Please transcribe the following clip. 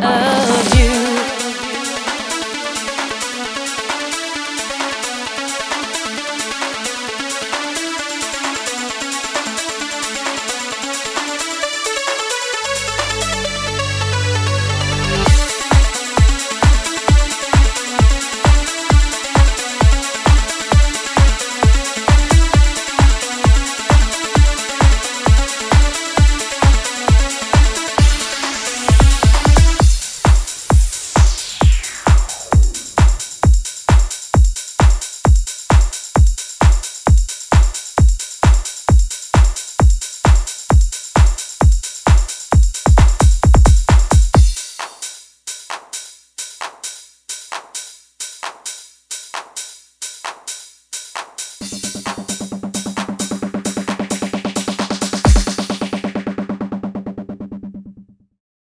Oh.